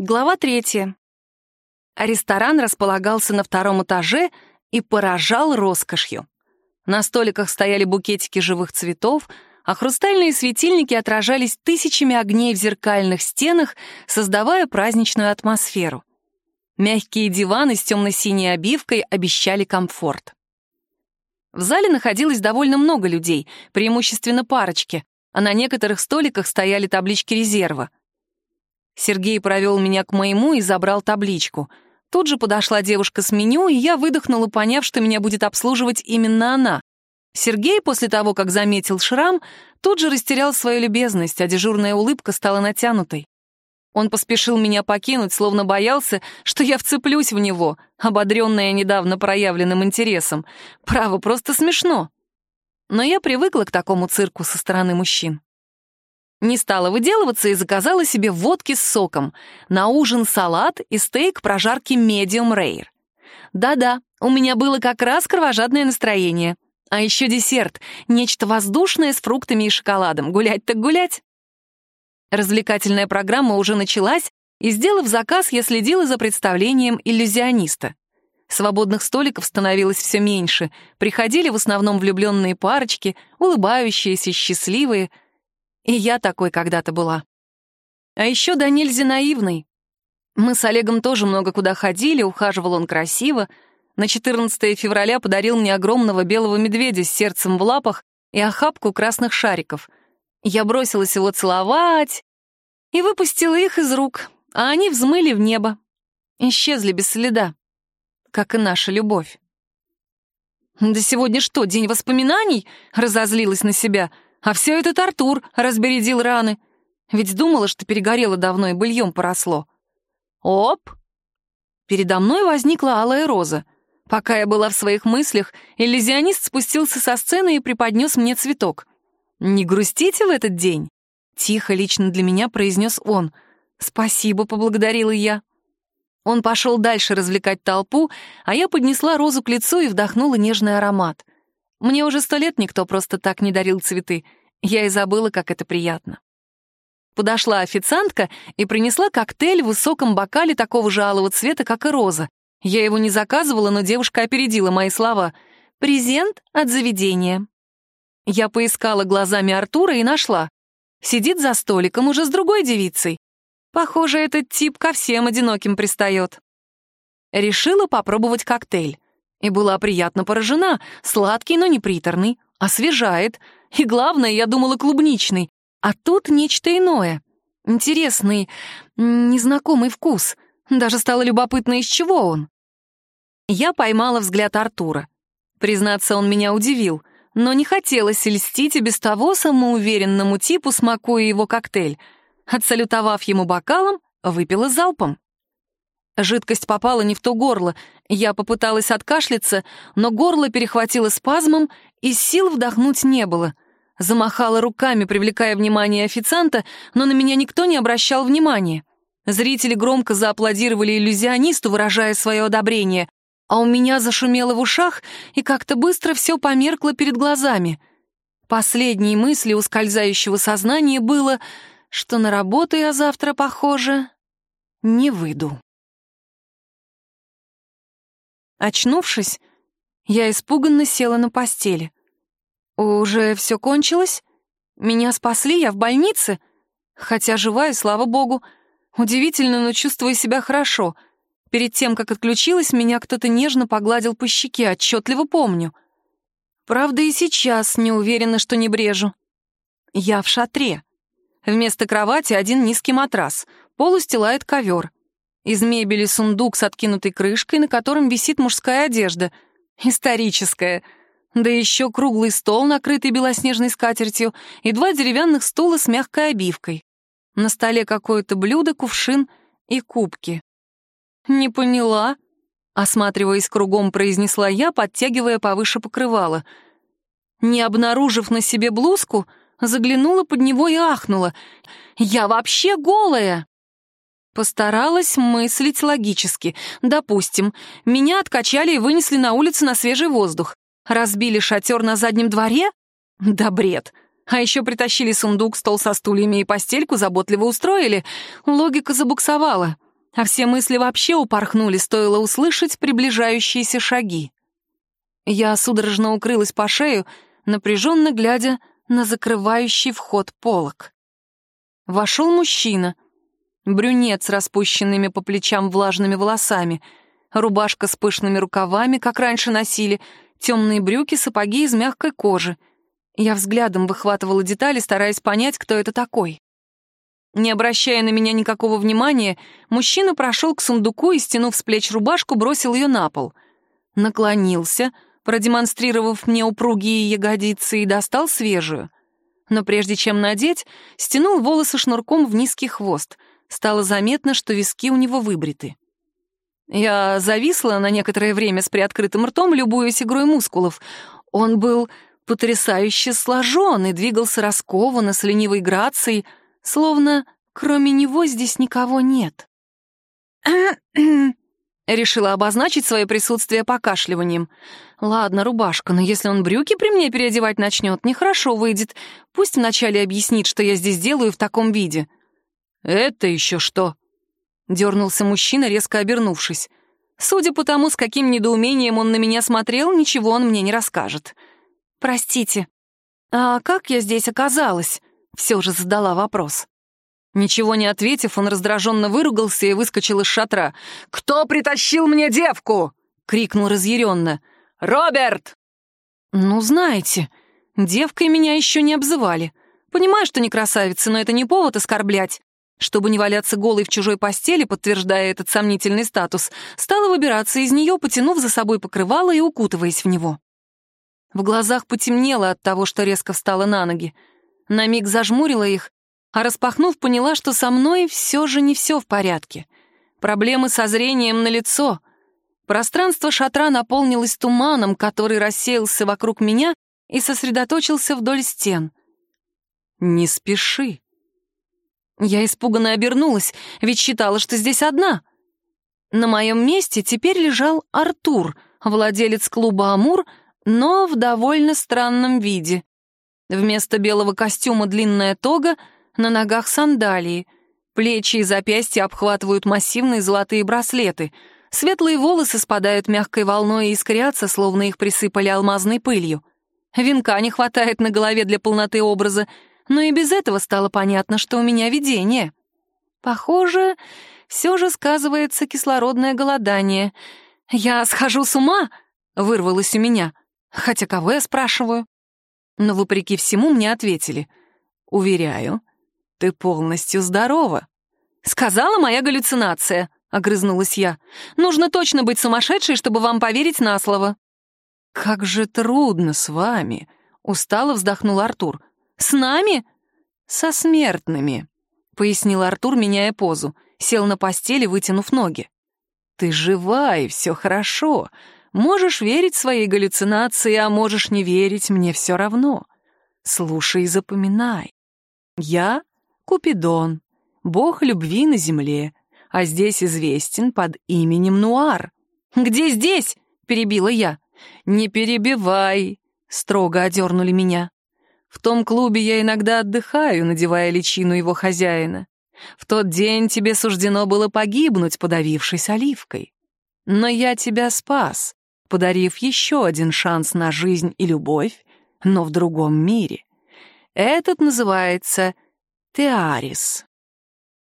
Глава третья. Ресторан располагался на втором этаже и поражал роскошью. На столиках стояли букетики живых цветов, а хрустальные светильники отражались тысячами огней в зеркальных стенах, создавая праздничную атмосферу. Мягкие диваны с темно-синей обивкой обещали комфорт. В зале находилось довольно много людей, преимущественно парочки, а на некоторых столиках стояли таблички резерва — Сергей провел меня к моему и забрал табличку. Тут же подошла девушка с меню, и я выдохнула, поняв, что меня будет обслуживать именно она. Сергей, после того, как заметил шрам, тут же растерял свою любезность, а дежурная улыбка стала натянутой. Он поспешил меня покинуть, словно боялся, что я вцеплюсь в него, ободренная недавно проявленным интересом. Право, просто смешно. Но я привыкла к такому цирку со стороны мужчин. Не стала выделываться и заказала себе водки с соком. На ужин салат и стейк прожарки medium rare. Да-да, у меня было как раз кровожадное настроение. А еще десерт, нечто воздушное с фруктами и шоколадом. Гулять так гулять. Развлекательная программа уже началась, и, сделав заказ, я следила за представлением иллюзиониста. Свободных столиков становилось все меньше. Приходили в основном влюбленные парочки, улыбающиеся, счастливые — и я такой когда-то была. А еще до нельзя наивный. Мы с Олегом тоже много куда ходили, ухаживал он красиво. На 14 февраля подарил мне огромного белого медведя с сердцем в лапах и охапку красных шариков. Я бросилась его целовать и выпустила их из рук, а они взмыли в небо. Исчезли без следа, как и наша любовь. «Да сегодня что, день воспоминаний?» — разозлилась на себя — а все этот Артур разбередил раны. Ведь думала, что перегорело давно и быльем поросло. Оп! Передо мной возникла алая роза. Пока я была в своих мыслях, иллюзионист спустился со сцены и преподнес мне цветок. «Не грустите в этот день?» Тихо, лично для меня произнес он. «Спасибо», — поблагодарила я. Он пошел дальше развлекать толпу, а я поднесла розу к лицу и вдохнула нежный аромат. Мне уже сто лет никто просто так не дарил цветы. Я и забыла, как это приятно. Подошла официантка и принесла коктейль в высоком бокале такого же алого цвета, как и роза. Я его не заказывала, но девушка опередила мои слова. «Презент от заведения». Я поискала глазами Артура и нашла. Сидит за столиком уже с другой девицей. Похоже, этот тип ко всем одиноким пристает. Решила попробовать коктейль. И была приятно поражена. Сладкий, но не приторный. Освежает. И главное, я думала, клубничный. А тут нечто иное. Интересный, незнакомый вкус. Даже стало любопытно, из чего он. Я поймала взгляд Артура. Признаться, он меня удивил, но не хотелось льстить и без того самоуверенному типу, смакуя его коктейль. Отсалютовав ему бокалом, выпила залпом. Жидкость попала не в то горло. Я попыталась откашляться, но горло перехватило спазмом, и сил вдохнуть не было. Замахала руками, привлекая внимание официанта, но на меня никто не обращал внимания. Зрители громко зааплодировали иллюзионисту, выражая свое одобрение, а у меня зашумело в ушах, и как-то быстро все померкло перед глазами. Последней мыслью ускользающего сознания было, что на работу я завтра, похоже, не выйду. Очнувшись, я испуганно села на постели. Уже все кончилось? Меня спасли, я в больнице? Хотя живая, слава богу. Удивительно, но чувствую себя хорошо. Перед тем, как отключилась, меня кто-то нежно погладил по щеке, отчетливо помню. Правда, и сейчас не уверена, что не брежу. Я в шатре. Вместо кровати один низкий матрас. Пол устилает ковер. Из мебели сундук с откинутой крышкой, на котором висит мужская одежда. Историческая. Да еще круглый стол, накрытый белоснежной скатертью, и два деревянных стула с мягкой обивкой. На столе какое-то блюдо, кувшин и кубки. «Не поняла», — осматриваясь кругом, произнесла я, подтягивая повыше покрывала. Не обнаружив на себе блузку, заглянула под него и ахнула. «Я вообще голая!» Постаралась мыслить логически. Допустим, меня откачали и вынесли на улицу на свежий воздух. Разбили шатер на заднем дворе? Да бред. А еще притащили сундук, стол со стульями и постельку заботливо устроили. Логика забуксовала. а все мысли вообще упорхнули, стоило услышать приближающиеся шаги. Я судорожно укрылась по шею, напряженно глядя на закрывающий вход полок. Вошел мужчина, брюнет с распущенными по плечам влажными волосами, рубашка с пышными рукавами, как раньше носили, темные брюки, сапоги из мягкой кожи. Я взглядом выхватывала детали, стараясь понять, кто это такой. Не обращая на меня никакого внимания, мужчина прошел к сундуку и, стянув с плеч рубашку, бросил ее на пол. Наклонился, продемонстрировав мне упругие ягодицы, и достал свежую. Но прежде чем надеть, стянул волосы шнурком в низкий хвост. Стало заметно, что виски у него выбриты. Я зависла на некоторое время с приоткрытым ртом, любуясь игрой мускулов. Он был потрясающе сложен и двигался раскованно, с ленивой грацией, словно кроме него здесь никого нет. Решила обозначить свое присутствие покашливанием. Ладно, рубашка, но если он брюки при мне переодевать начнет, нехорошо выйдет. Пусть вначале объяснит, что я здесь делаю в таком виде. Это еще что? Дернулся мужчина, резко обернувшись. Судя по тому, с каким недоумением он на меня смотрел, ничего он мне не расскажет. «Простите, а как я здесь оказалась?» Все же задала вопрос. Ничего не ответив, он раздраженно выругался и выскочил из шатра. «Кто притащил мне девку?» — крикнул разъяренно. «Роберт!» «Ну, знаете, девкой меня еще не обзывали. Понимаю, что не красавица, но это не повод оскорблять. Чтобы не валяться голой в чужой постели, подтверждая этот сомнительный статус, стала выбираться из нее, потянув за собой покрывало и укутываясь в него. В глазах потемнело от того, что резко встала на ноги. На миг зажмурила их, а распахнув, поняла, что со мной все же не все в порядке. Проблемы со зрением на лицо. Пространство шатра наполнилось туманом, который рассеялся вокруг меня и сосредоточился вдоль стен. «Не спеши». Я испуганно обернулась, ведь считала, что здесь одна. На моем месте теперь лежал Артур, владелец клуба «Амур», но в довольно странном виде. Вместо белого костюма длинная тога, на ногах сандалии. Плечи и запястья обхватывают массивные золотые браслеты. Светлые волосы спадают мягкой волной и искрятся, словно их присыпали алмазной пылью. Венка не хватает на голове для полноты образа, но и без этого стало понятно, что у меня видение. Похоже, все же сказывается кислородное голодание. «Я схожу с ума?» — вырвалось у меня. Хотя кого я спрашиваю? Но, вопреки всему, мне ответили. «Уверяю, ты полностью здорова». «Сказала моя галлюцинация», — огрызнулась я. «Нужно точно быть сумасшедшей, чтобы вам поверить на слово». «Как же трудно с вами», — устало вздохнул Артур. «С нами?» «Со смертными», — пояснил Артур, меняя позу. Сел на постели, вытянув ноги. «Ты жива, и все хорошо. Можешь верить своей галлюцинации, а можешь не верить, мне все равно. Слушай и запоминай. Я — Купидон, бог любви на земле, а здесь известен под именем Нуар. «Где здесь?» — перебила я. «Не перебивай», — строго одернули меня. В том клубе я иногда отдыхаю, надевая личину его хозяина. В тот день тебе суждено было погибнуть, подавившись оливкой. Но я тебя спас, подарив еще один шанс на жизнь и любовь, но в другом мире. Этот называется Теарис.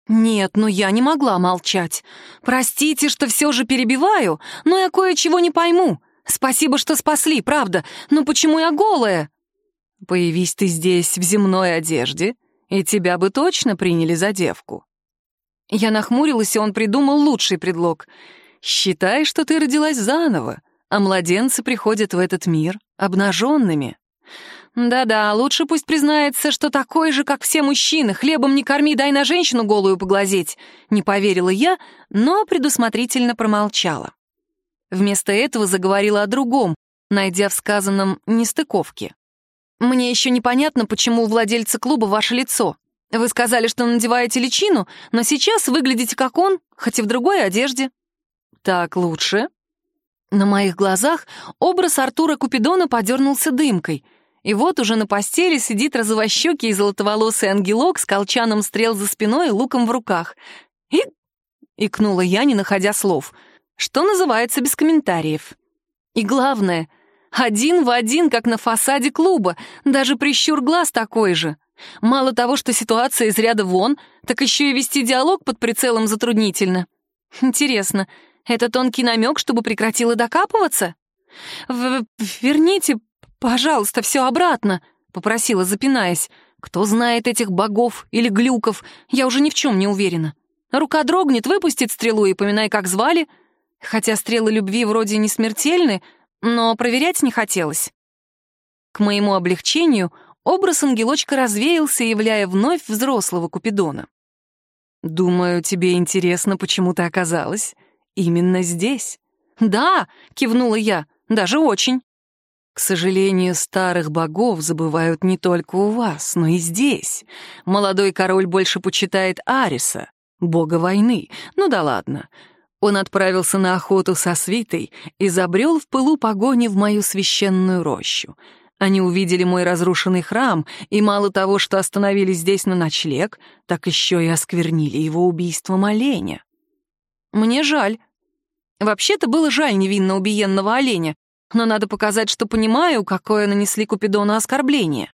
Нет, ну я не могла молчать. Простите, что все же перебиваю, но я кое-чего не пойму. Спасибо, что спасли, правда, но почему я голая? Появись ты здесь в земной одежде, и тебя бы точно приняли за девку. Я нахмурилась, и он придумал лучший предлог. Считай, что ты родилась заново, а младенцы приходят в этот мир обнаженными. Да-да, лучше пусть признается, что такой же, как все мужчины, хлебом не корми, дай на женщину голую поглазеть. Не поверила я, но предусмотрительно промолчала. Вместо этого заговорила о другом, найдя в сказанном нестыковки. «Мне еще непонятно, почему у владельца клуба ваше лицо. Вы сказали, что надеваете личину, но сейчас выглядите как он, хоть и в другой одежде». «Так лучше?» На моих глазах образ Артура Купидона подернулся дымкой, и вот уже на постели сидит розовощекий и золотоволосый ангелок с колчаном стрел за спиной и луком в руках. И икнула я, не находя слов. Что называется, без комментариев. И главное, один в один, как на фасаде клуба, даже прищур глаз такой же. Мало того, что ситуация из ряда вон, так еще и вести диалог под прицелом затруднительно. Интересно, это тонкий намек, чтобы прекратила докапываться? В «Верните, пожалуйста, все обратно», — попросила, запинаясь. «Кто знает этих богов или глюков, я уже ни в чем не уверена. Рука дрогнет, выпустит стрелу и поминай, как звали. Хотя стрелы любви вроде не смертельны, но проверять не хотелось». К моему облегчению образ ангелочка развеялся, являя вновь взрослого Купидона. «Думаю, тебе интересно, почему ты оказалась именно здесь». «Да», — кивнула я, — «даже очень». К сожалению, старых богов забывают не только у вас, но и здесь. Молодой король больше почитает Ариса, бога войны. Ну да ладно. Он отправился на охоту со свитой и забрел в пылу погони в мою священную рощу. Они увидели мой разрушенный храм, и мало того, что остановились здесь на ночлег, так еще и осквернили его убийством оленя. Мне жаль, Вообще-то было жаль невинно убиенного оленя, но надо показать, что понимаю, какое нанесли Купидону оскорбление.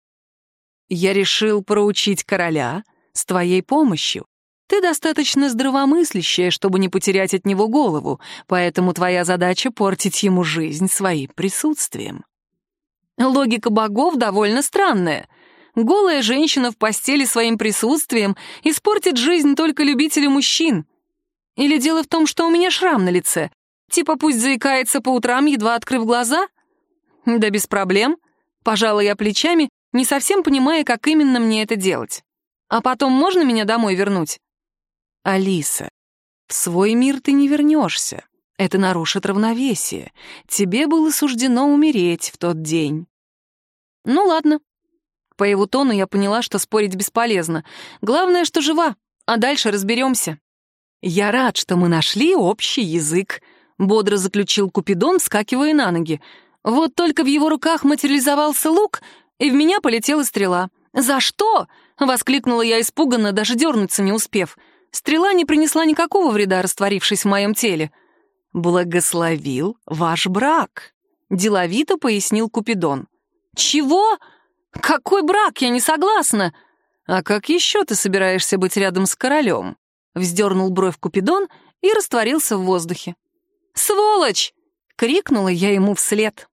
Я решил проучить короля с твоей помощью. Ты достаточно здравомыслящая, чтобы не потерять от него голову, поэтому твоя задача — портить ему жизнь своим присутствием. Логика богов довольно странная. Голая женщина в постели своим присутствием испортит жизнь только любителю мужчин. Или дело в том, что у меня шрам на лице, Типа пусть заикается по утрам, едва открыв глаза? Да без проблем. Пожала я плечами, не совсем понимая, как именно мне это делать. А потом можно меня домой вернуть? Алиса, в свой мир ты не вернешься. Это нарушит равновесие. Тебе было суждено умереть в тот день. Ну ладно. По его тону я поняла, что спорить бесполезно. Главное, что жива, а дальше разберемся. Я рад, что мы нашли общий язык, — бодро заключил Купидон, вскакивая на ноги. Вот только в его руках материализовался лук, и в меня полетела стрела. «За что?» — воскликнула я испуганно, даже дернуться не успев. Стрела не принесла никакого вреда, растворившись в моем теле. «Благословил ваш брак», — деловито пояснил Купидон. «Чего? Какой брак? Я не согласна!» «А как еще ты собираешься быть рядом с королем?» Вздернул бровь Купидон и растворился в воздухе. «Сволочь!» — крикнула я ему вслед.